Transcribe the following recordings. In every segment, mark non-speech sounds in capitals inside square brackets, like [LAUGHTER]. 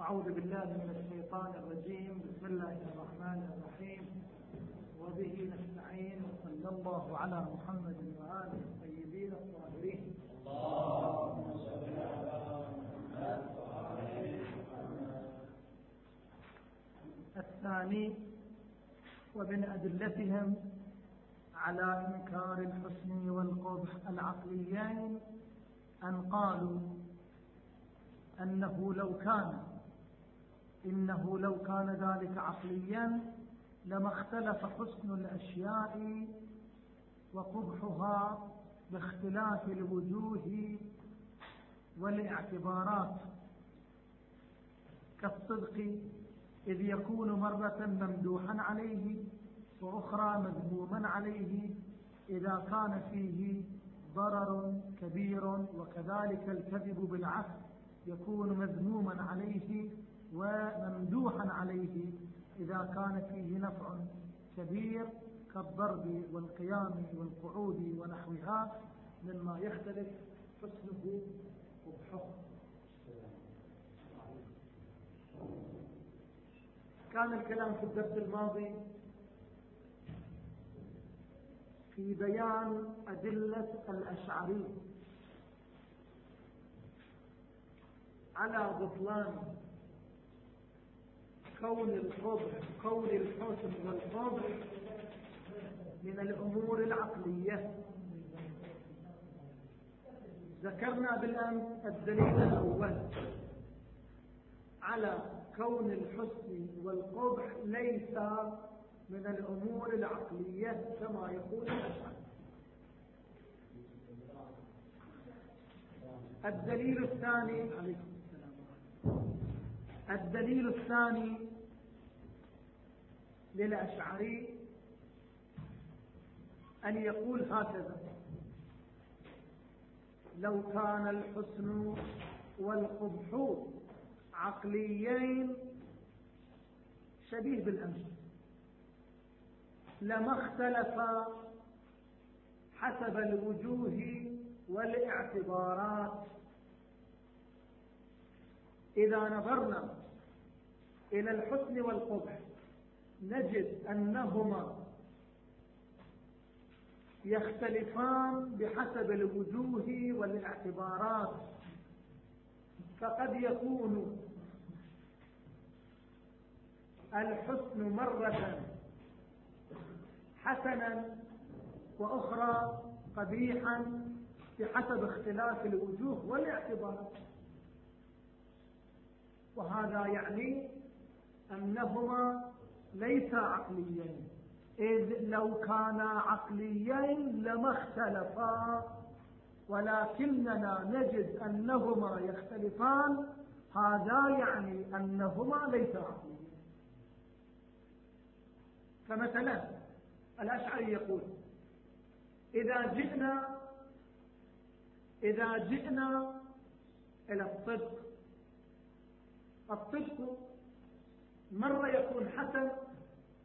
أعوذ بالله من الشيطان الرجيم. بسم الله الرحمن الرحيم. وبه نستعين وصلى الله على محمد وآله الطيبين الطاهرين. اللهم صل على محمد الثاني ومن أدلتهم على إنكار الحسن والقبح العقليين أن قالوا أنه لو كان إنه لو كان ذلك عقليا لما اختلف حسن الأشياء وقبحها باختلاف الوجوه والاعتبارات. كالصدق إذ يكون مرة ممدوحا عليه وأخرى مذموما عليه إذا كان فيه ضرر كبير وكذلك الكذب بالعكس يكون مذموما عليه وممدوحا عليه إذا كان فيه نفع كبير كالضرب والقيام والقعود ونحوها مما يختلف حسنه وبحكم. كان الكلام في الدرس الماضي في بيان أدلة الأشعري على بطلان كون القبر كون الحسن والقبر من الأمور العقلية. ذكرنا بالأمس الدليل الأول على كون الحسن والقبح ليس من الأمور العقلية كما يقول الأشعر الدليل الثاني الدليل الثاني للأشعري أن يقول هكذا. لو كان الحسن والقبح عقليين شبيه بالأمس. لما اختلف حسب الوجوه والاعتبارات. إذا نظرنا إلى الحسن والقبح نجد أنهما يختلفان بحسب الوجوه والاعتبارات. فقد يكون الحسن مرة حسنا وأخرى قبيحا بحسب اختلاف الوجوه والاعتبارات. وهذا يعني أنهما ليس عقليين إذ لو كانا عقليين لما اختلفا ولكننا نجد أنهما يختلفان. هذا يعني أنهما ليس عقليين فمثلا الأشعري يقول إذا جئنا إذا جئنا إلى الصدق الصدق مرة يكون حسن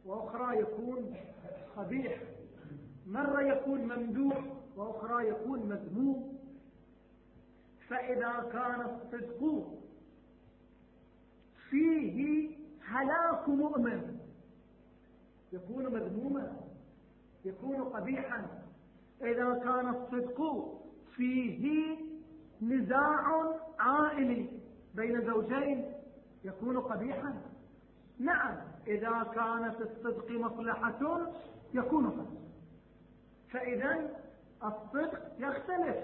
وأخرى يكون قبيح. مرة يكون ممدوح وأخرى يكون مذموم. فإذا كان الصدق فيه هلاك مؤمن يكون مذموما يكون قبيحا. إذا كان الصدق فيه نزاع عائلي بين زوجين يكون قبيحا. نعم إذا كانت الصدق مصلحة يكون قبيحا فإذا الصدق يختلف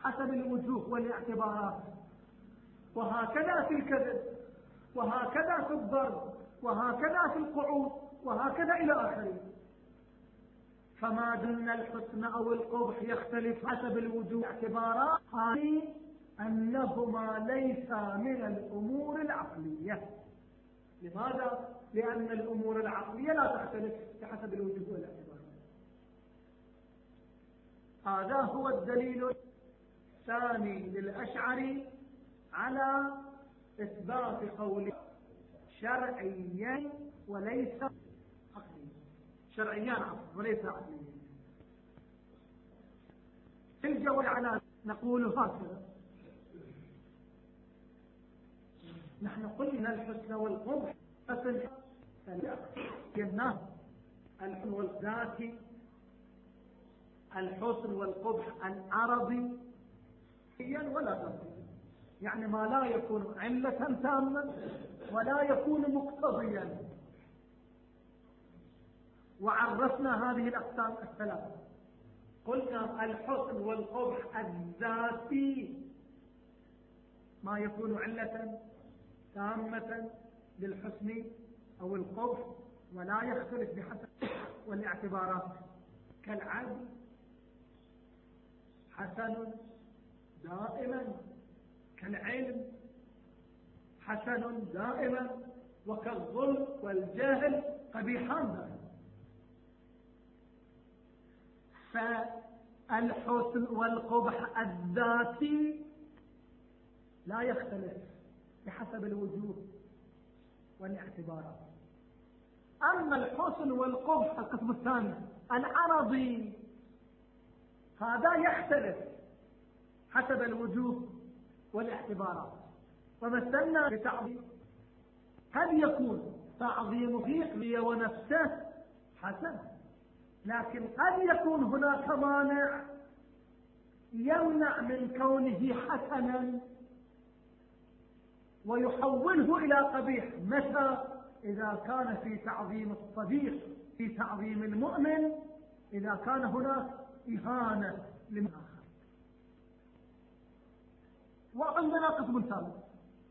حسب الوجوه والاعتبارات. وهكذا في الكذب وهكذا في الضرب وهكذا في القعود وهكذا إلى آخره. فما دون الحسن أو القبح يختلف حسب الوجوه اعتبارات هذه أنهما ليس من الأمور العقلية. لماذا؟ لأن الأمور العقلية لا تختلف بحسب الوجوه والاعتبارات هذا هو الدليل الثاني للأشعري على إثبات قول شرعيا وليس عقليا. شرعيان عقل وليس عقليا. الجواب على نقول هكذا. نحن قلنا الحسن والقبح. فسن الناس الحسن والذاتي الحسن والقبح العرضي ولا ذاتي يعني ما لا يكون علة تامة ولا يكون مقتضيا. وعرفنا هذه الأقسام الثلاثة قلنا الحسن والقبح الذاتي ما يكون علة تامة للحسن أو القبح ولا يختلف بحسب والاعتبارات. كالعدل حسن دائما كالعلم حسن دائما وكالظلم والجهل قبيحان دائما. فالحسن والقبح الذاتي لا يختلف. بحسب الوجوه والاعتبارات أما الحسن والقبح القسم الثاني العرضي هذا يختلف حسب الوجوه والاعتبارات ومثلنا بتعظيم قد يكون تعظيم فيه ونفسه؟ حسن. لكن قد يكون هناك مانع يمنع من كونه حسنا. ويحوله إلى قبيح. متى؟ إذا كان في تعظيم الصديق في تعظيم المؤمن إذا كان هناك إهانة لمن آخر وعندنا قسم ثالث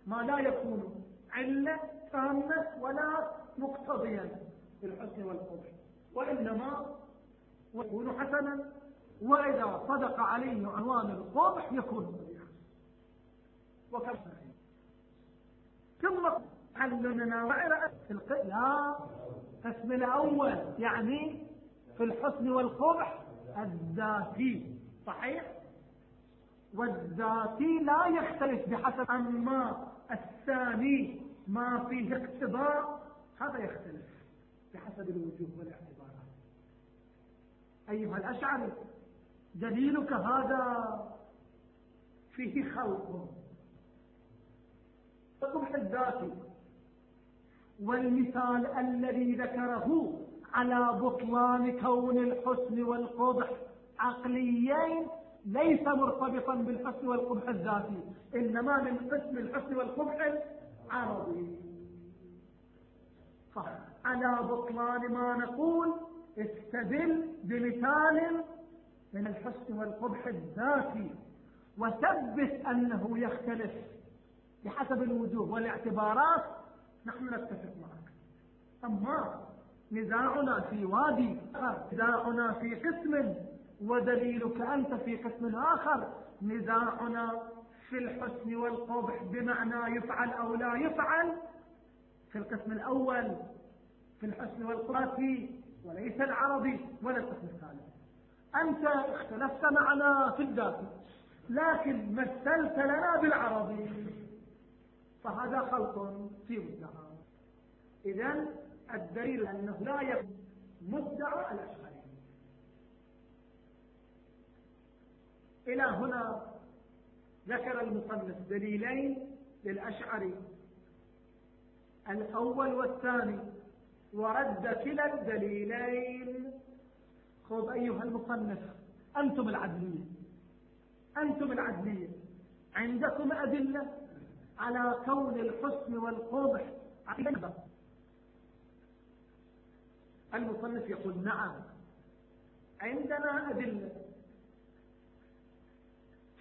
ما لا يكون علة تامة ولا مقتضيا في الحسن والقبح وإنما يكون حسنا. وإذا صدق عليه عنوان القبح يكون قبيحا وكم ثم علمنا وعرأت في لا قسم الأول يعني في الحسن والقبح الذاتي. صحيح؟ والذاتي لا يختلف بحسب أما الثاني ما فيه اقتضاء هذا يختلف بحسب الوجوه والاعتبارات أيها الأشعري دليلك هذا فيه خلق. القبح الذاتي والمثال الذي ذكره على بطلان كون الحسن والقبح عقليين ليس مرتبطا بالحسن والقبح الذاتي إنما من قسم الحسن والقبح العرضي على بطلان ما نقول استدل بمثال من الحسن والقبح الذاتي وثبت أنه يختلف. بحسب الوجوه والاعتبارات نحن نتفق معك. أما نزاعنا في وادي نزاعنا في قسم ودليلك أنت في قسم آخر. نزاعنا في الحسن والقبح بمعنى يفعل أو لا يفعل. في القسم الأول في الحسن والقبح وليس العربي ولا القسم الثالث أنت اختلفت معنا في الذات لكن مثلت لنا بالعربي. فهذا خلط في مدعى. إذا الدليل أنه لا يكون مدعى الأشعري إلى هنا ذكر المصنف دليلين للأشعري الأول والثاني. ورد كلا الدليلين. خذ أيها المصنف أنتم العدلية. أنتم العدلية. عندكم أدلة؟ على كون الحسن والقبح. عقيدة المصنف يقول نعم عندنا أدلة.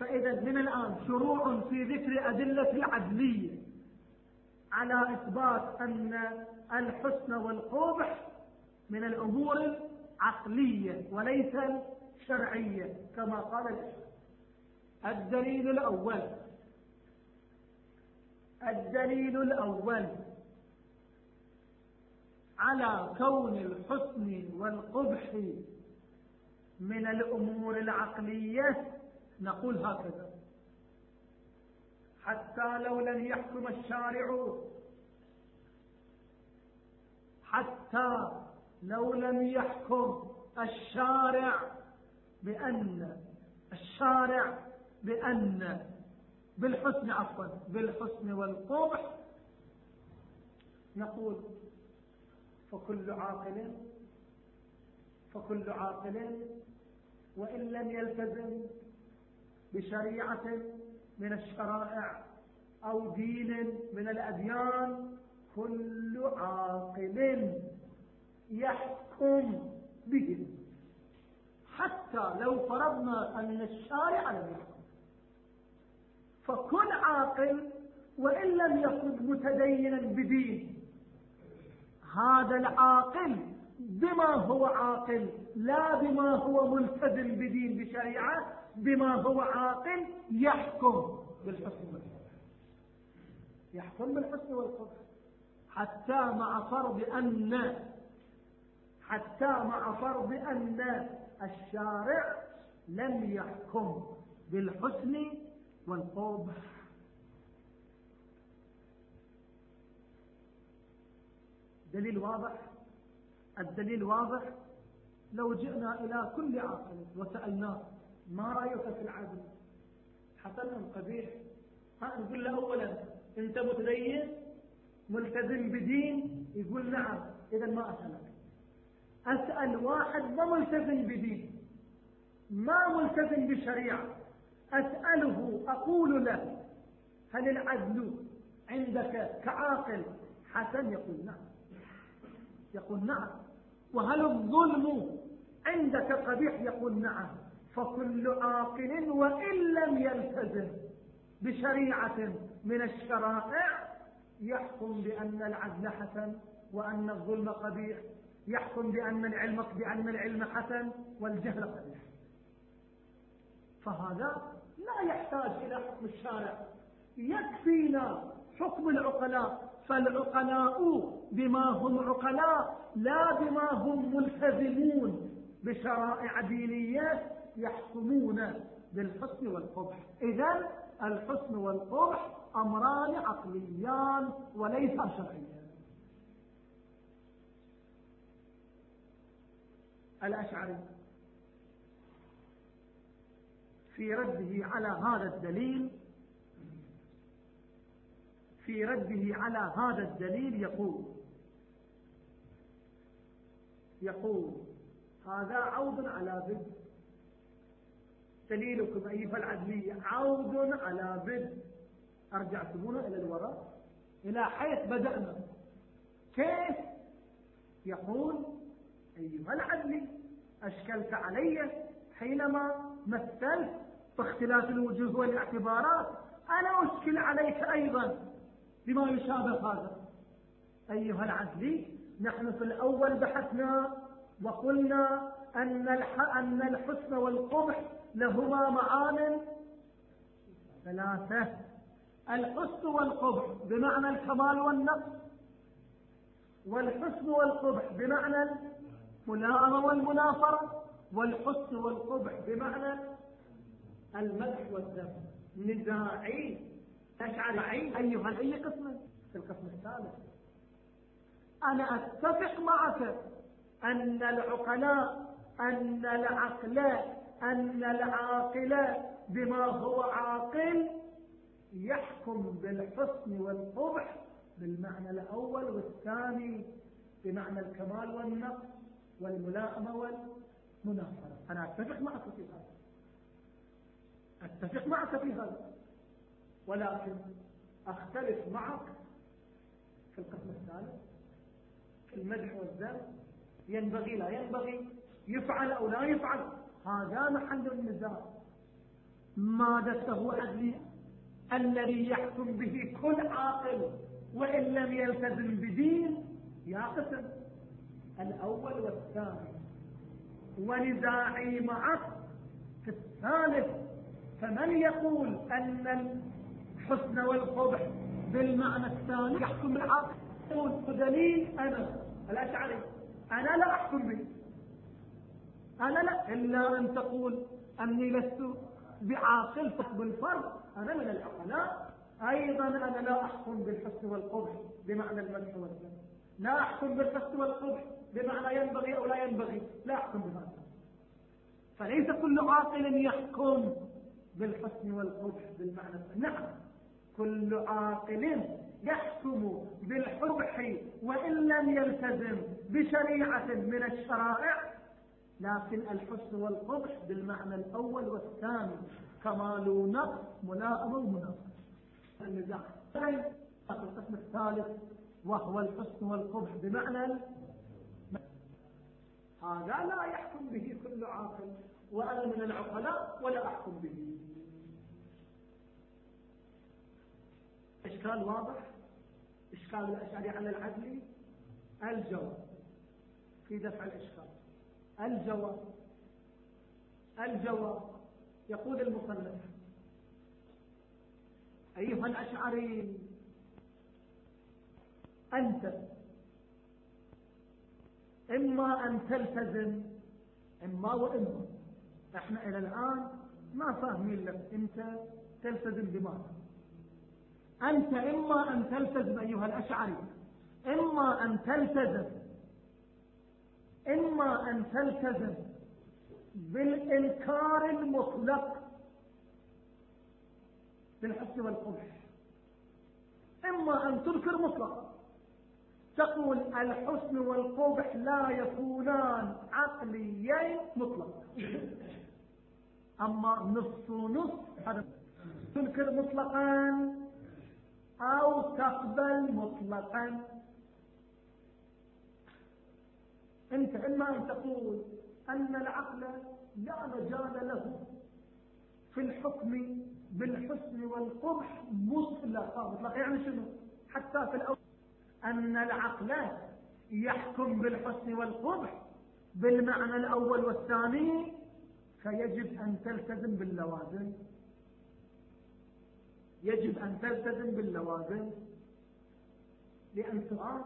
فإذا من الآن شروع في ذكر أدلة العدلية على إثبات أن الحسن والقبح من الأمور العقلية وليس الشرعية كما قال الدليل الأول الدليل الأول على كون الحسن والقبح من الأمور العقلية نقول هكذا. حتى لو لم يحكم الشارع حتى لو لم يحكم الشارع بأن الشارع بأن بالحسن عفوا بالحسن والقبح. نقول فكل عاقل فكل عاقل وإن لم يلتزم بشريعة من الشرائع أو دين من الأديان كل عاقل يحكم به حتى لو فرضنا أن الشارع لم يحكم. فكل عاقل وإن لم يكن متدينا بدين. هذا العاقل بما هو عاقل لا بما هو ملتزم بدين بشريعة بما هو عاقل يحكم بالحسن يحكم بالحسن والقبح حتى مع فرض أن حتى مع فرض أن الشارع لم يحكم بالحسن والقبح دليل واضح؟ الدليل واضح؟ لو جئنا إلى كل عاقل وسألناه ما رأيك في العدل؟ حسن أم قبيح. ها نقول له أولا أنت متدين؟ ملتزم بدين؟ يقول نعم. إذا ما أسألك. أسأل واحد ما ملتزم بدين ما ملتزم بشريعة أسأله أقول له هل العدل عندك كعاقل؟ حسن يقول نعم. يقول نعم. وهل الظلم عندك قبيح؟ يقول نعم. فكل عاقل وإن لم يلتزم بشريعة من الشرائع يحكم بأن العدل حسن وأن الظلم قبيح. يحكم بأن العلم بأن العلم حسن والجهل قبيح. فهذا لا يحتاج إلى حكم الشارع. يكفينا حكم العقلاء. فالعقلاء بما هم عقلاء لا بما هم ملتزمون. بشرائع دينية يحكمون بالحسن والقبح. إذا الحسن والقبح أمران عقليان وليس شرعيان. الأشعري. في رده على هذا الدليل في رده على هذا الدليل يقول يقول هذا عود على بد. دليلكم أيها العدلية عود على بد. أرجعتمونا إلى الوراء إلى حيث بدأنا. كيف؟ يقول أيها العدلي أشكلت علي حينما مثلت باختلاف الوجوه والاعتبارات أنا أشكل عليك أيضا بما يشابه هذا. أيها العدلي نحن في الأول بحثنا وقلنا أن أن الحسن والقبح لهما معان ثلاثة. الحسن والقبح بمعنى الكمال والنقص والحسن والقبح بمعنى الملائمة والمنافرة. والحسن والقبح بمعنى المدح والذم نزاعي أشعري أيها أي قسم في القسم الثالث. أنا أتفق معك أن العقلاء أن العقل أن العاقل بما هو عاقل يحكم بالحسن والقبح بالمعنى الأول والثاني بمعنى الكمال والنقص والملائمة والمنافرة أنا أتفق معك في هذا. أتفق معك في هذا. ولكن أختلف معك في القسم الثالث. في المدح والذم ينبغي لا ينبغي يفعل أو لا يفعل. هذا محل النزاع. ما دسه عدلي الذي يحكم به كل عاقل. وإن لم يلتزم بدين يا قسم. الأول والثاني. ونزاعي معك في الثالث فمن يقول أن الحسن والقبح بالمعنى الثاني؟ يحكم العقل بدليل أنا. الأشعري أنا لا أحكم به. أنا لا. إلا أن تقول أني لست بعاقل بالفرض أنا من العقلاء. أيضا أنا لا أحكم بالحسن والقبح بمعنى المدح والذم. لا أحكم بالحسن والقبح بمعنى ينبغي أو لا ينبغي لا أحكم بهذا فليس كل عاقل يحكم بالحسن والقبح بالمعنى نعم كل عاقل يحكم بالحبح وإن لم يلتزم بشريعة من الشرائع لكن الحسن والقبح بالمعنى الأول والثاني كمال ونقص ملائمة ومناقضة النزاع القسم الثالث وهو الحسن والقبح بمعنى هذا لا يحكم به كل عاقل وأنا من العقلاء ولا أحكم به. إشكال واضح؟ إشكال الأشعري على العدل؟ الجواب. في دفع الإشكال. الجواب. الجواب. يقول المصنف. أيها الأشعري أنت. إما أن تلتزم إما وإما. إحنا إلى الآن ما فاهمين لك أنت تلتزم بماذا. أنت إما أن تلتزم أيها الأشعري إما أن تلتزم إما أن تلتزم بالإنكار المطلق بالحسن والقبح إما أن تنكر مطلقا تقول الحسن والقبح لا يكونان عقليين مطلقا. أما نص نص هذا تنكر مطلقا أو تقبل مطلقا. أنت إما أن تقول أن العقل لا مجال له في الحكم بالحسن والقبح مطلقا. مطلقا يعني شنو؟ حتى في الأول أن العقل يحكم بالحسن والقبح بالمعنى الأول والثاني فيجب أن تلتزم باللوازم. يجب أن تلتزم باللوازم. لأن سؤال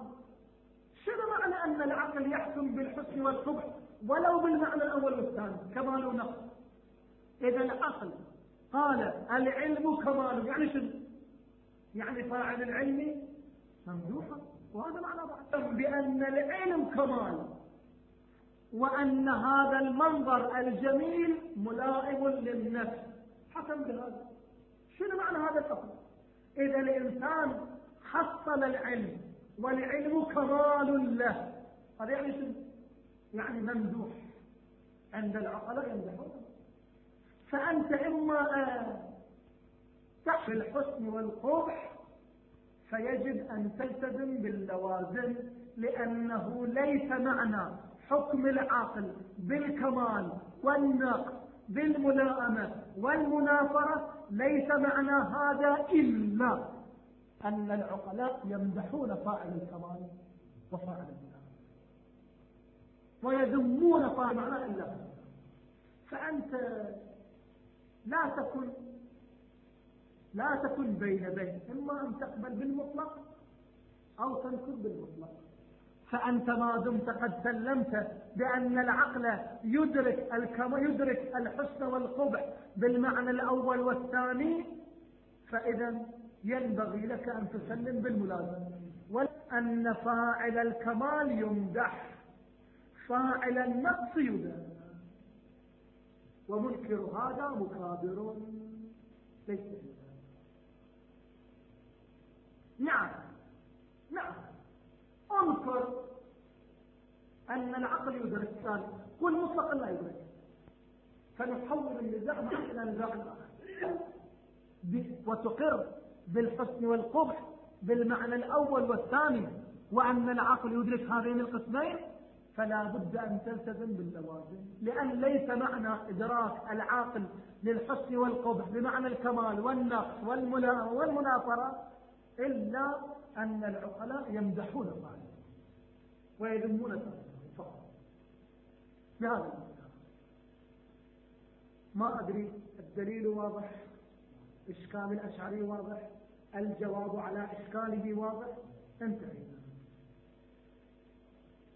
شنو معنى أن العقل يحكم بالحسن والقبح ولو بالمعنى الأول والثاني؟ كمال ونقص. إذا العقل قال العلم كمال يعني شنو؟ يعني فاعل العلم ممدوحا وهذا معنى بعض بأن العلم كمال وأن هذا المنظر الجميل ملائم للنفس. حكم بهذا شنو معنى هذا الأصل إذا الإنسان حصل العلم والعلم كمال له. هذا يعني شنو؟ يعني ممدوح. عند العقلاء يمدحون فأنت إما تحت الحسن والقبح فيجب أن تلتزم باللوازم لأنه ليس معنى حكم العقل بالكمال والنقص بالملائمة والمنافرة ليس معنى هذا إلا أن العقلاء يمدحون فاعل الكمال وفاعل الملائمة ويذمون فاعل معنى إلا فأنت لا تكن لا تكن بين بين إما أن تقبل بالمطلق أو تنكر بالمطلق. فأنت ما دمت قد سلمت بأن العقل يدرك الكما يدرك الحسن والقبح بالمعنى الأول والثاني فإذا ينبغي لك أن تسلم بالملازمة. وأن فاعل الكمال يمدح فاعل النقص يدرك ومنكر هذا مكابر. ليس نعم. نعم. انكر أن العقل يدرك قل مطلقا لا يدرك. فنحول النزاع إلى نزاع آخر وتقر بالحسن والقبح بالمعنى الأول والثاني. وأن العقل يدرك هذين القسمين فلا بد أن تلتزم باللوازم. لأن ليس معنى إدراك العاقل للحسن والقبح بمعنى الكمال والنقص والمنافرة. إلا أن العقلاء يمدحون صاحبه ويذمون صاحبه فقط. بهذا ما أدري الدليل واضح إشكال الأشعري واضح الجواب على إشكاله واضح. انتهينا.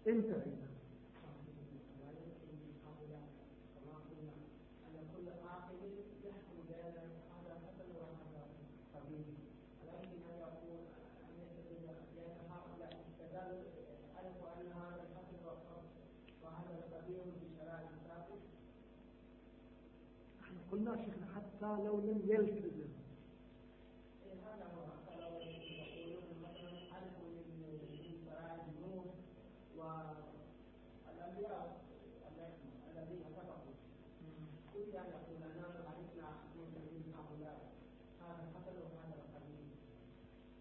انتهينا. حتى لو لم يلتزم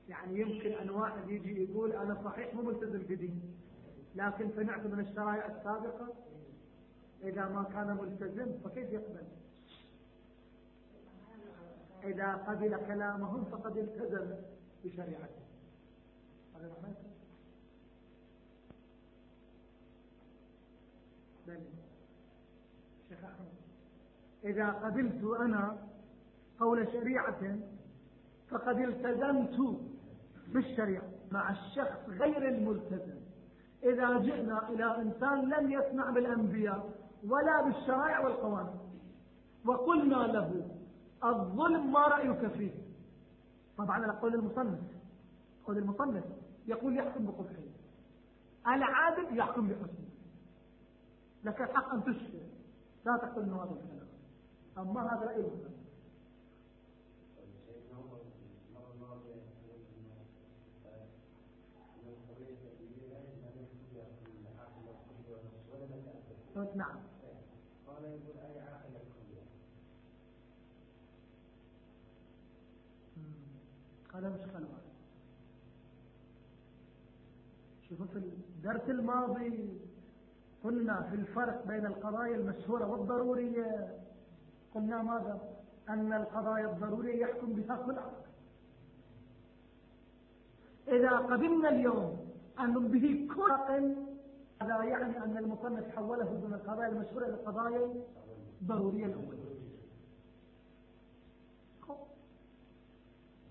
يعني يمكن أن واحد يجي يقول أنا صحيح مو ملتزم بدين لكن سمعت من الشرائع السابقة إذا ما كان ملتزم فكيف يقبل؟ إذا قبل كلامهم فقد التزم بشريعته. هذا معناه بل شيخ أحمد إذا قبلت أنا قول شريعة فقد التزمت بالشريعة مع الشخص غير الملتزم. إذا جئنا إلى إنسان لم يسمع بالأنبياء ولا بالشرائع والقوانين وقلنا له الظلم ما رأيك فيه؟ طبعا على قول المصنف قول المصنف يقول يحكم بقبحه. العادل يحكم بحسنه. لك الحق أن تشفي. لا تقول انه هذا الكلام أما هذا رأي المصنف. نعم قال يقول أي عاقل هذا مش خلوة. شوفوا في الدرس الماضي قلنا في الفرق بين القضايا المشهورة والضرورية. قلنا ماذا؟ أن القضايا الضرورية يحكم بها كل عقل إذا قبلنا اليوم أن به كل عقل هذا يعني أن المصنف حوله من القضايا المشهورة إلى القضايا الضرورية الأولى.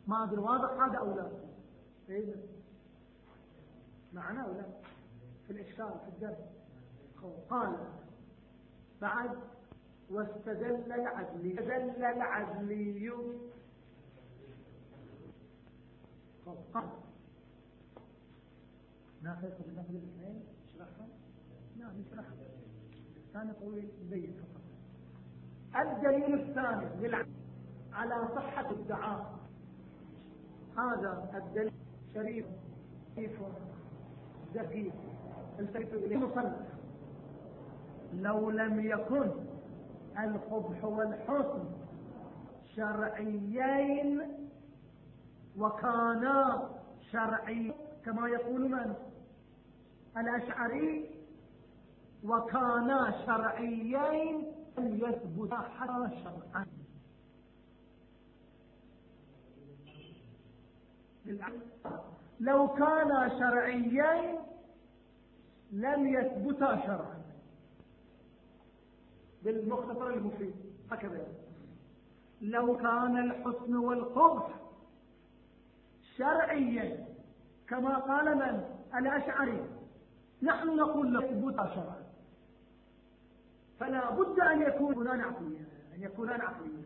ما أدري واضح هذا أو لا؟ إيه معنا أو لا. في الإشكال في الدرس قال بعد واستدل العدلي. استدل العدلي. قال. ناخذ بالنقل الاثنين نشرحها نعم نشرحها الثاني طويل مبين فقط. الدليل الثاني على صحة الدعاء. هذا الدليل شريف ذكي. التفت إليه. مصنف لو لم يكن القبح والحسن شرعيين وكانا شرعي كما يقول من؟ الأشعري. وكانا شرعيين لم يثبت حتى شرعا. لو كانا شرعيين لم يثبتا شرعا. بالمختصر المفيد. هكذا. لو كان الحسن والقبح شرعيا كما قال من؟ الأشعري. نحن نقول لثبوتا شرعا. فلا بد أن يكونان عقليا أن يكونان عقليا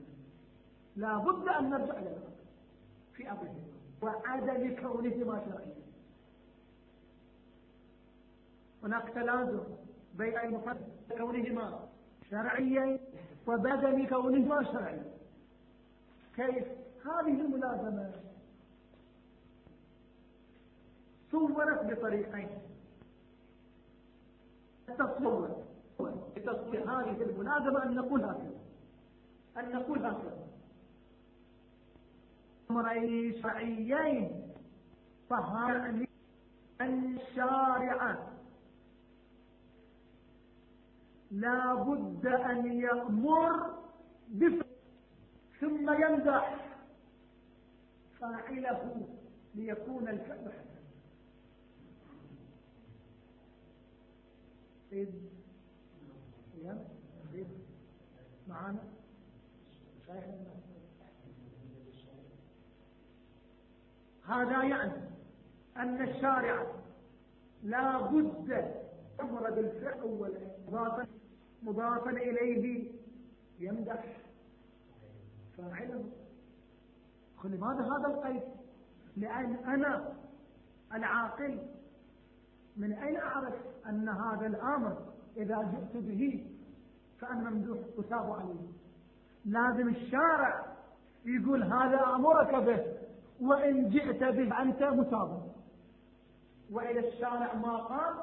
لا بد أن نرجع إلى في أمرهما وعدم كونهما شرعيا هناك تلازم بين المفرد كونهما شرعيا وبدم كونهما شرعيا. كيف؟ هذه الملازمة صورت بطريقين. التصور. بتصوير هذه الملازمة أن نقول هكذا. أن نقول هكذا. أمرين شرعيين فهذا أن الشارع لا بد أن يأمر بفعل ثم يمدح؟ فاعله ليكون الفعل حسنا إذ إذ معنا هذا يعني أن الشارع لا بد أمر بالفعل أولا مضافا مضافا إليه يمدح فاعله لماذا هذا القيد؟ لأن أنا العاقل. من أين أعرف أن هذا الأمر إذا جئت به فأنا ممدوح؟ أثاب عليه. لازم الشارع يقول هذا أمرك به. وإن جئت به أنت مثاب وإذا الشارع ما قال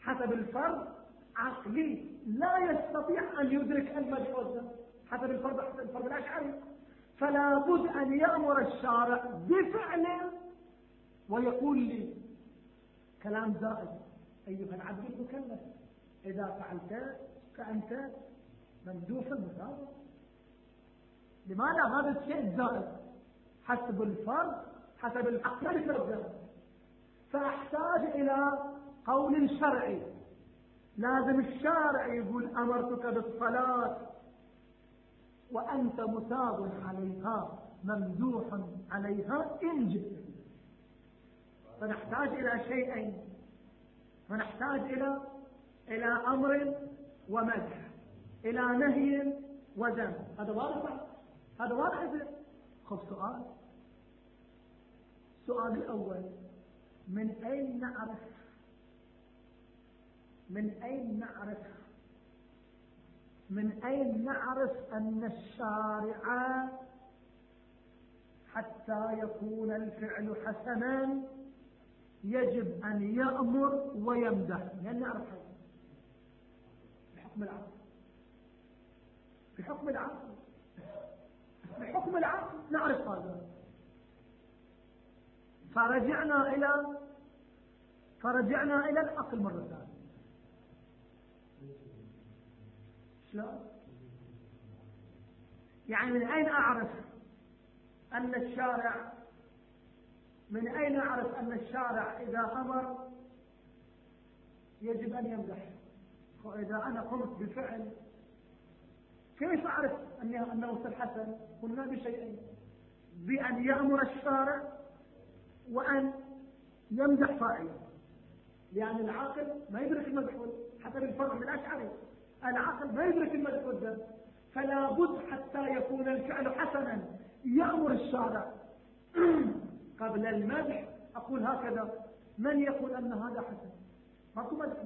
حسب الفرض عقلي لا يستطيع أن يدرك المدح والذم حسب الفرض حسب الفرض الأشعري. فلا بد أن يأمر الشارع بفعل ويقول لي كلام زائد. أيها العبد المكلف إذا فعلت فأنت ممدوح المثابة لماذا هذا الشيء الزائد؟ حسب الفرد حسب العقل فأحتاج إلى قول شرعي. لازم الشارع يقول أمرتك بالصلاة وأنت مثاب عليها ممدوح عليها إن جئت. فنحتاج إلى شيئين. فنحتاج إلى إلى أمر ومدح إلى نهي وذم. هذا واضح؟ هذا واضح خذ سؤال. السؤال الأول من أين نعرف؟ من أين نعرف؟ من أين نعرف أن الشارع حتى يكون الفعل حسنا يجب أن يأمر ويمدح؟ لأن نعرف بحكم العقل. بحكم العقل. بحكم العقل نعرف هذا. فرجعنا إلى فرجعنا إلى العقل مرة ثانية. شلون؟ يعني من أين أعرف أن الشارع من أين أعرف أن الشارع إذا أمر يجب أن يمدح وإذا أنا قمت بفعل كيف أعرف أنه الحسن قلنا بشيئين. بأن يأمر الشارع وأن يمدح فاعله لأن العاقل ما يدرك المدحول حسب الفرق من الأشعري. العقل ما يدرك المدحول فلا بد حتى يكون الفعل حسنا يأمر الشارع. [CLEARS THROAT] قبل المدح أقول هكذا من يقول أن هذا حسن؟ ماكو مدح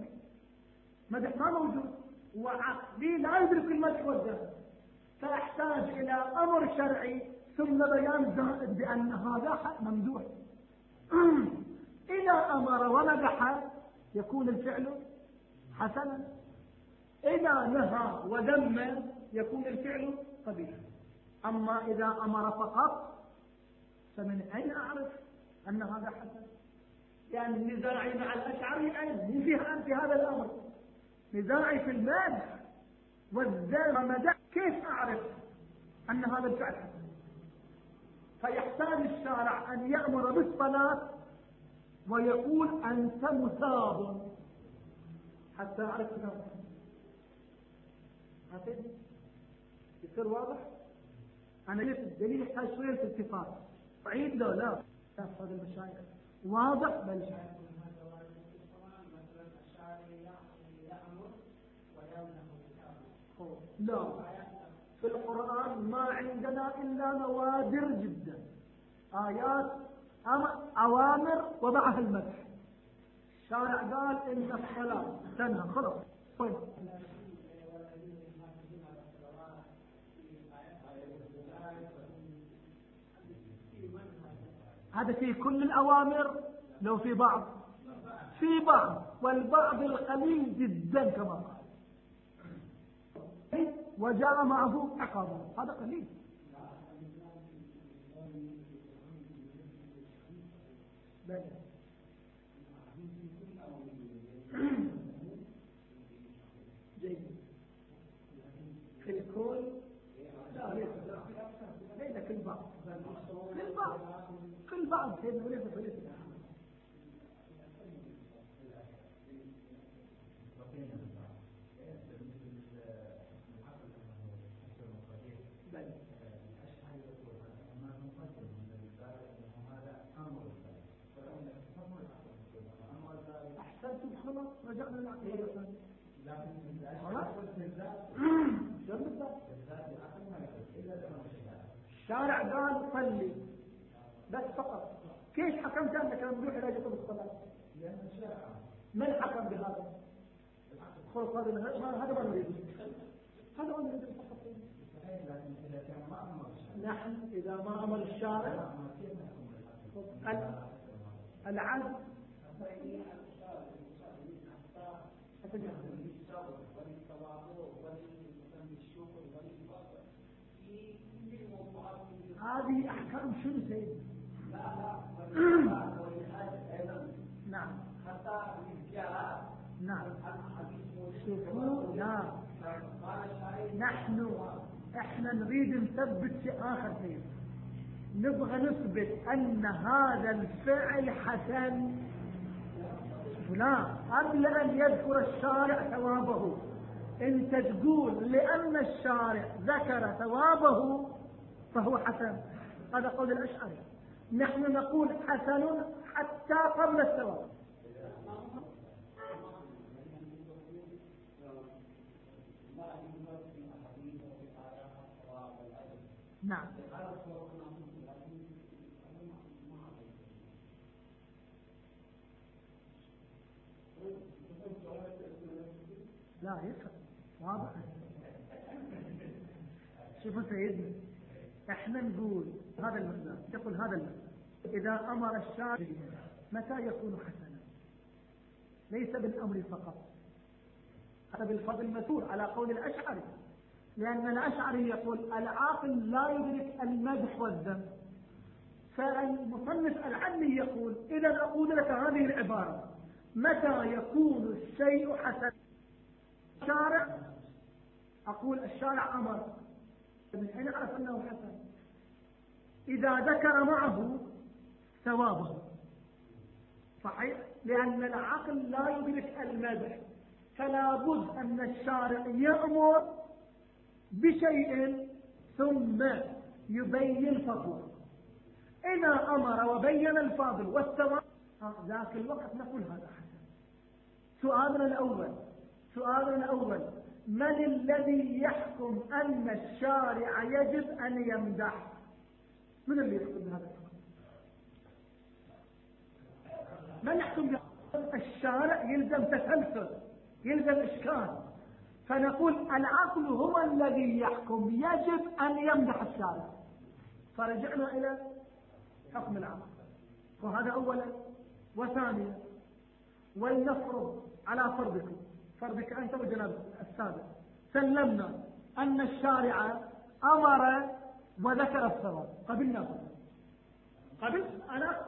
مدح ما موجود. وعقلي لا يدرك المدح والذم فأحتاج إلى أمر شرعي ثم بيان بأن هذا ممدوح [CLEARS THROAT] إذا أمر ومدح يكون الفعل حسنا. إذا نهى وذم يكون الفعل قبيحا. أما إذا أمر فقط فمن أين أعرف أن هذا حسن؟ يعني نزاعي مع الأشعري أين؟ من فيها في هذا الأمر؟ نزاعي في المادح والذم مدح كيف أعرف أن هذا الفعل حسن؟ فيحتاج الشارع أن يأمر بالصلاة ويقول أنت مثاب حتى أعرف هذا. يصير واضح؟ أنا ليش الدليل يحتاج شوية التفات صعيد لو لا. هذا المشايخ. واضح؟ بل لا. في القرآن ما عندنا إلا نوادر جدا. آيات أوامر وضعها المدح. الشارع قال إن الصلاة تنهى. خلاص. طيب. هذا في كل الأوامر لو في بعض. في بعض. والبعض القليل جدا كما قال. وجاء معه عقابه. هذا قليل. [CLEARS THROAT] جيد. في الكل لا ليس ليس في البعض في البعض في البعض الشارع قال صلي بس فقط كيف حكمت انك ممدوح إلى جسد الصلاه؟ من حكم بهذا؟ خلص هذا هذا ما نريد هذا ما نريد نحن اذا ما أمر الشارع العدل هذه أحكام شنو سيد نعم. نعم. شوفوا لا نحن إحنا نريد نثبت في آخر شيء. نبغى نثبت أن هذا الفعل حسن لا قبل ان يذكر الشارع ثوابه. انت تقول لأن الشارع ذكر ثوابه فهو حسن. هذا قول الأشعري. نحن نقول حسن حتى قبل الثواب. نعم لا يفهم واضح شوفوا سيدنا إحنا نقول هذا المثال تقول هذا المثال إذا أمر الشارع متى يكون حسنا؟ ليس بالأمر فقط هذا بالفضل مثول على قول الأشعري لأن الأشعري يقول العاقل لا يدرك المدح والذم فالمصنف العلي يقول إذا أقول لك هذه العبارة متى يكون الشيء حسنا؟ الشارع أقول الشارع أمر من حين أعرف أنه حسن. إذا ذكر معه ثوابه. صحيح؟ لأن العقل لا يدرك المدح. فلا بد أن الشارع يأمر بشيء ثم يبين فضله إذا أمر وبين الفاضل والثواب ذاك الوقت نقول هذا حسن. سؤالنا الأول سؤالنا الأول. من الذي يحكم أن الشارع يجب أن يمدح؟ من اللي يحكم بهذا من يحكم الشارع يلزم تسلسل يلزم إشكال. فنقول العقل هو الذي يحكم يجب أن يمدح الشارع. فرجعنا إلى حكم العقل. وهذا أولا. وثانيا ولنفرض على فرضكم. فرضك أنت وجناب السابق. سلمنا أن الشارع أمر وذكر الثواب قبلنا قبل؟ أنا؟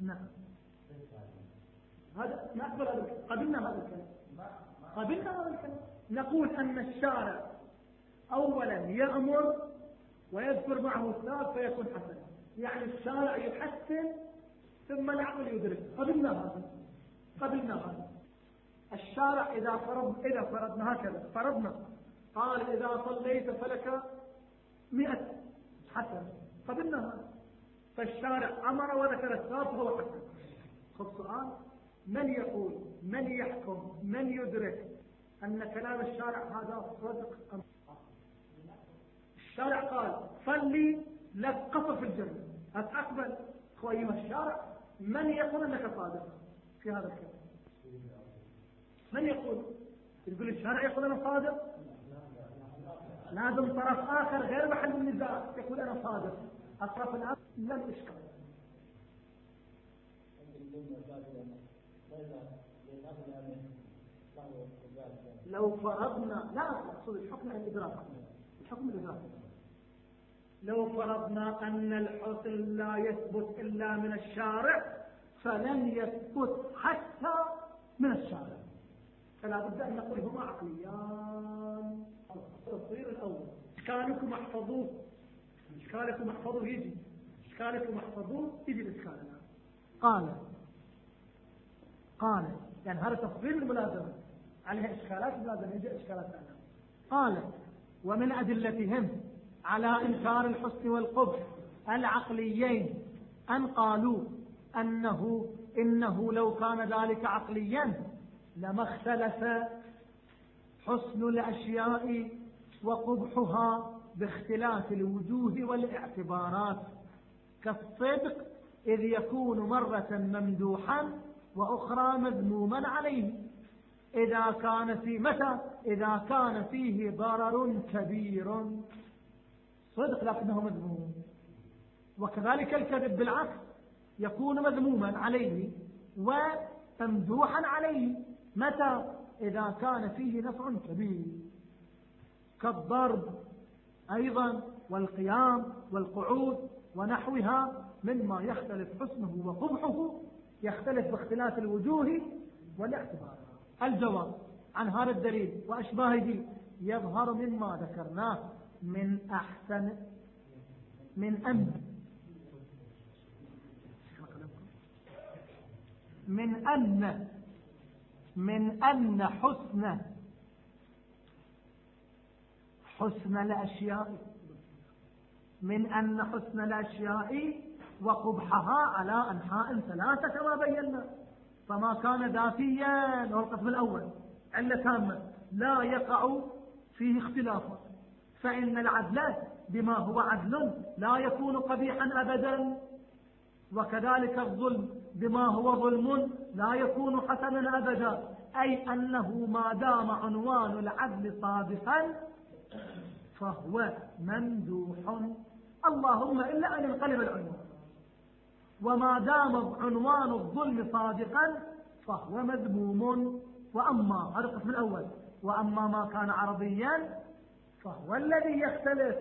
نعم. هذا نقبل قبلنا هذا الكلام. قبلنا هذا الكلام. نقول أن الشارع أولا يأمر ويذكر معه الثاب فيكون حسنا يعني الشارع يحسن ثم العقل يدرك. قبلنا هذا. قبلنا هذا. الشارع إذا فرض إذا فرضنا هكذا. فرضنا. قال إذا صليت فلك مئة. حسن. قبلنا هذا. فالشارع أمر وذكر الثاب فهو حسن. خذ سؤال. من يقول؟ من يحكم؟ من يدرك أن كلام الشارع هذا صدق أم الشارع قال صلي لك قصر في الجنة أتقبل أيها الشارع. من يقول أنك صادق في هذا الكلام؟ من يقول؟ يقول الشارع يقول أنا صادق؟ لازم طرف آخر غير محل النزاع يقول أنا صادق. الطرف الآخر لم يشكر. لو فرضنا لا أقصد الحكم الإدراك الحكم الإدراك لو فرضنا أن الحسن لا يثبت إلا من الشارع فلن يثبت حتى من الشارع. فلا بد أن نقول هما عقليان. التصوير الأول إشكالكم احفظوه. إشكالكم احفظوه يجي إشكالكم احفظوه يجي الإشكال قال قال يعني هذا تصوير الملازمة. عليها إشكالات ملازمة يجي إشكالات الآن قال ومن أدلتهم على إنكار الحسن والقبح العقليين أن قالوا أنه إنه لو كان ذلك عقليا لما اختلف حسن الأشياء وقبحها باختلاف الوجوه والاعتبارات. كالصدق إذ يكون مرة ممدوحا وأخرى مذموما عليه. إذا كان في متى؟ إذا كان فيه ضرر كبير. صدق لكنه مذموم. وكذلك الكذب بالعكس يكون مذموما عليه وممدوحا عليه متى؟ إذا كان فيه نفع كبير. كالضرب أيضا والقيام والقعود ونحوها مما يختلف حسنه وقبحه يختلف باختلاف الوجوه والاعتبار. الجواب عن هذا الدليل وأشباهه يظهر مما ذكرناه. من أحسن من أن من أن من أن حسن حسن الأشياء من أن حسن الأشياء وقبحها على أنحاء ثلاثة كما بينا. فما كان ذاتيا هو القسم الأول علة تامة لا يقع فيه اختلاف. فإن العدل بما هو عدل لا يكون قبيحا أبدا. وكذلك الظلم بما هو ظلم لا يكون حسنا أبدا. أي أنه ما دام عنوان العدل صادقا فهو ممدوح. اللهم إلا أن ينقلب العنوان. وما دام عنوان الظلم صادقا فهو مذموم. وأما هذا القسم الأول. وأما ما كان عربيا فهو الذي يختلف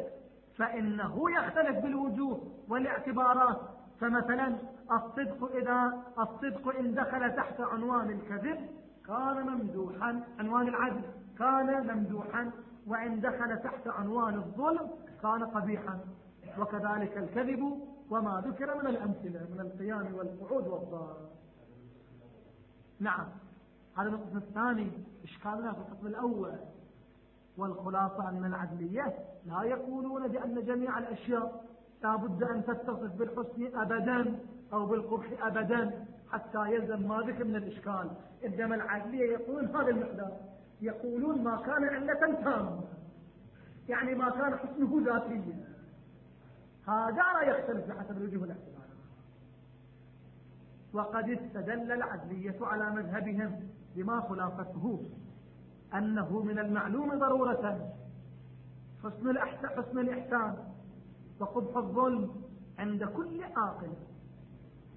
فإنه يختلف بالوجوه والاعتبارات. فمثلا الصدق إذا الصدق إن دخل تحت عنوان الكذب كان ممدوحا عنوان العدل كان ممدوحا وإن دخل تحت عنوان الظلم كان قبيحا. وكذلك الكذب وما ذكر من الأمثلة من القيام والقعود والضار. نعم. هذا القسم الثاني إشكالنا في القسم الأول؟ والخلاصة أن العدلية لا يقولون بأن جميع الأشياء لا بد أن تتصف بالحسن أبدا أو بالقبح أبدا حتى يلزم ما ذكر من الإشكال. إنما العدلية يقولون هذا المقدار. يقولون ما كان علة تامة. يعني ما كان حسنه ذاتيا. هذا لا يختلف بحسب الوجوه الاعتبار. وقد استدل العدلية على مذهبهم بما خلافته. أنه من المعلوم ضرورة. حسن الإحسان, حسن الإحسان وقبح الظلم عند كل عاقل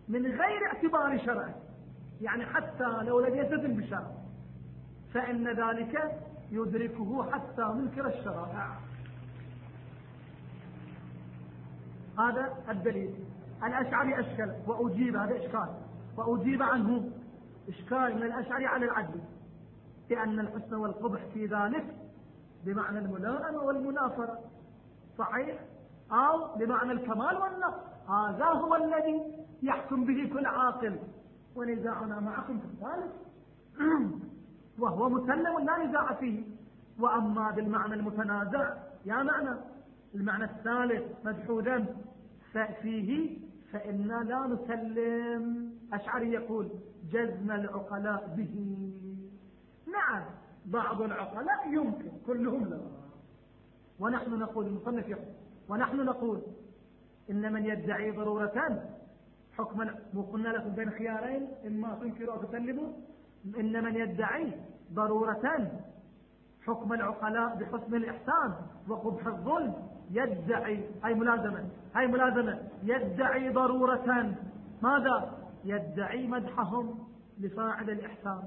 من غير اعتبار شرعي يعني حتى لو لم يلتزم بشرع فإن ذلك يدركه حتى منكر الشرائع هذا الدليل. الأشعري أشكل وأجيب هذا إشكال وأجيب عنه إشكال من الأشعري على العدل. لأن الحسن والقبح في ذلك بمعنى الملائمة والمنافرة. صحيح؟ أو بمعنى الكمال والنقص. هذا هو الذي يحكم به كل عاقل. ونزاعنا معكم في الثالث. [CLEARS THROAT] وهو مسلم لا نزاع فيه. وأما بالمعنى المتنازع يا معنى. المعنى الثالث مدحودا فيه فإنا لا نسلم. أشعري يقول جزم العقلاء به. نعم بعض العقلاء يمكن كلهم لا. ونحن نقول المصنف يقول ونحن نقول إن من يدعي ضرورة حكما وقلنا لكم بين خيارين إما تنكروا أو تسلموا إن من يدعي ضرورة حكم العقلاء بحسن الإحسان وقبح الظلم يدعي هاي ملازمة هاي ملازمة يدعي ضرورة ماذا؟ يدعي مدحهم لفاعل الإحسان.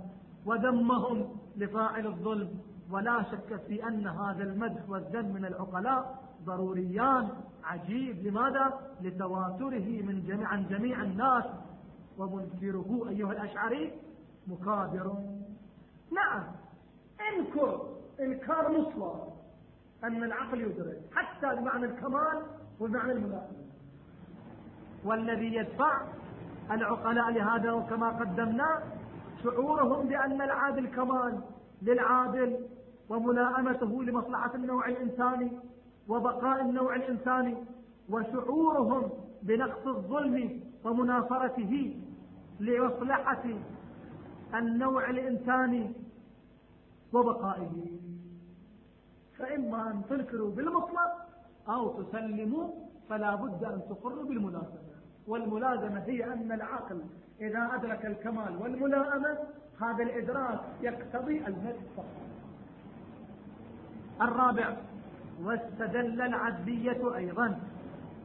وذمهم لفاعل الظلم. ولا شك في أن هذا المدح والذم من العقلاء ضروريان. عجيب. لماذا؟ لتواتره من جميع عن جميع الناس. ومنكره أيها الأشعري مكابر. نعم. انكر إنكار مطلق أن العقل يدرك حتى بمعنى الكمال وبمعنى الملائمة والذي يدفع العقلاء لهذا وكما قدمنا شعورهم بأن العادل كمال للعادل وملائمته لمصلحة النوع الإنساني وبقاء النوع الإنساني وشعورهم بنقص الظلم ومنافرته لمصلحة النوع الإنساني وبقائه. فإما أن تنكروا بالمطلق أو تسلموا فلا بد أن تقروا بالملازمة. والملازمة هي أن العقل إذا أدرك الكمال والملائمة هذا الإدراك يقتضي المدح فقط. الرابع واستدل العدلية أيضا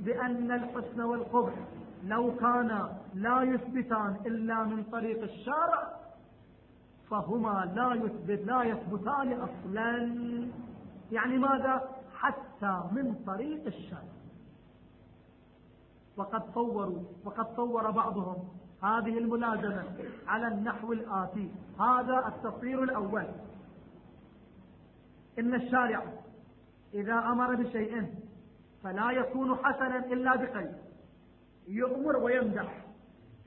بأن الحسن والقبح لو كان لا يثبتان إلا من طريق الشارع فهما لا يثبت لا يثبتان أصلا. يعني ماذا؟ حتى من طريق الشرع وقد صوروا وقد صور بعضهم هذه الملازمة على النحو الآتي. هذا التصوير الأول. إن الشارع إذا أمر بشيء فلا يكون حسنا إلا بقيد يؤمر ويمدح.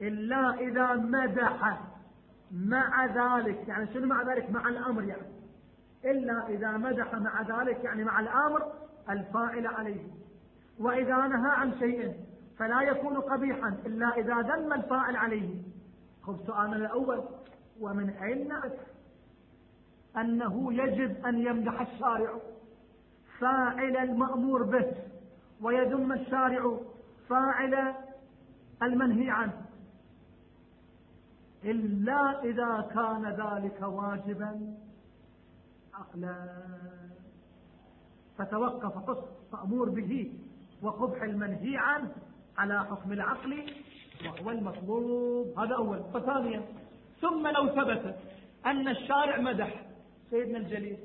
إلا إذا مدح مع ذلك. يعني شنو مع ذلك؟ مع الأمر يعني. إلا إذا مدح مع ذلك يعني مع الأمر الفاعل عليه. وإذا نهى عن شيء فلا يكون قبيحا إلا إذا ذم الفاعل عليه. خذ سؤالنا الأول ومن أين نعرف أنه يجب أن يمدح الشارع. فاعل المأمور به ويذم الشارع. فاعل المنهي عنه. إلا إذا كان ذلك واجبا. عقلا فتوقف حسن مأمور به وقبح المنهي عنه. على حكم العقل وهو المطلوب. هذا أول. وثانيا ثم لو ثبت أن الشارع مدح سيدنا الجليل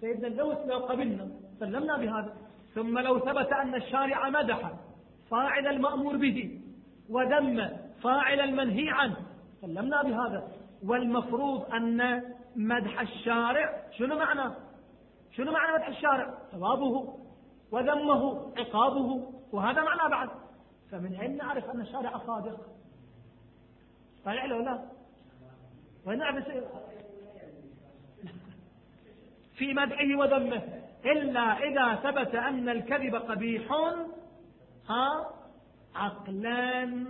سيدنا اللوث لو قبلنا سلمنا بهذا. ثم لو ثبت أن الشارع مدح فاعل المأمور به وذم فاعل المنهي عنه سلمنا بهذا. والمفروض أن مدح الشارع شنو معنى؟ شنو معنى مدح الشارع؟ ثوابه وذمه عقابه وهذا معنى بعد. فمن أين نعرف أن الشارع صادق. صحيح لو لا. نعرف [LAUGHS] في مدحه وذمه إلا إذا ثبت أن الكذب قبيح ها عقلا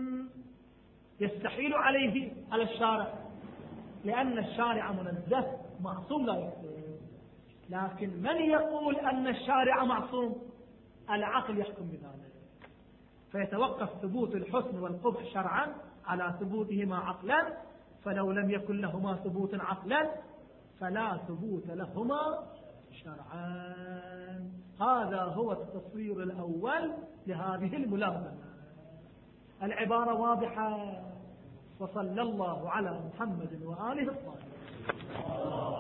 يستحيل عليه على الشارع. لأن الشارع منزه معصوم لا يكذب لكن من يقول أن الشارع معصوم؟ العقل يحكم بذلك. فيتوقف ثبوت الحسن والقبح شرعا على ثبوتهما عقلا فلو لم يكن لهما ثبوت عقلا فلا ثبوت لهما شرعا. هذا هو التصوير الأول لهذه الملازمة العبارة واضحة. وصلى الله على محمد وآله الطاهرين.